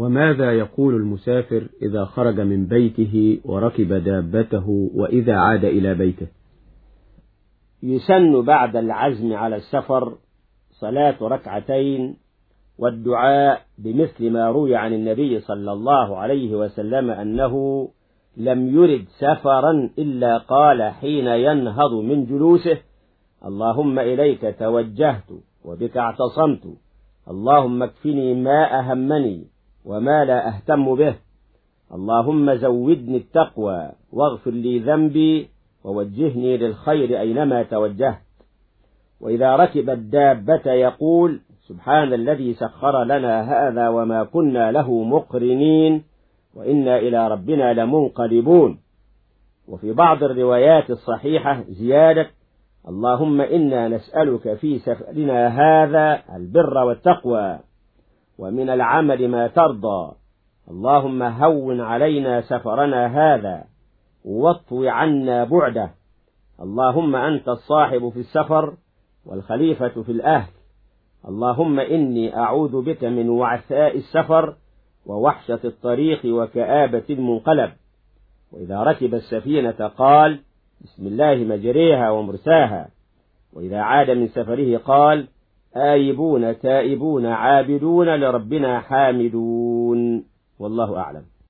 وماذا يقول المسافر إذا خرج من بيته وركب دابته وإذا عاد إلى بيته؟ يسن بعد العزم على السفر صلاة ركعتين والدعاء بمثل ما روي عن النبي صلى الله عليه وسلم أنه لم يرد سفرا إلا قال حين ينهض من جلوسه اللهم إليك توجهت وبك اعتصمت اللهم اكفني ما أهمني وما لا أهتم به. اللهم زودني التقوى واغفر لي ذنبي ووجهني للخير أينما توجهت. وإذا ركب الدابة يقول سبحان الذي سخر لنا هذا وما كنا له مقرنين وإنا إلى ربنا لمنقلبون. وفي بعض الروايات الصحيحة زيادة اللهم إنا نسألك في سفرنا هذا البر والتقوى. ومن العمل ما ترضى. اللهم هون علينا سفرنا هذا واطوي عنا بعده. اللهم أنت الصاحب في السفر والخليفة في الأهل. اللهم إني أعوذ بك من وعثاء السفر ووحشة الطريق وكآبة المنقلب. وإذا ركب السفينة قال بسم الله مجريها ومرساها. وإذا عاد من سفره قال آيبون تائبون عابدون لربنا حامدون. والله أعلم.